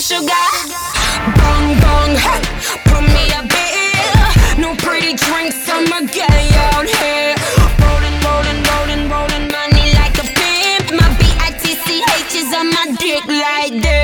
sugar, sugar. Bong, bong, hey, put me a bill. No pretty drinks, I'ma get out here. Rolling, rolling, rolling, rolling money like a pimp. My BITCH is on my dick like this.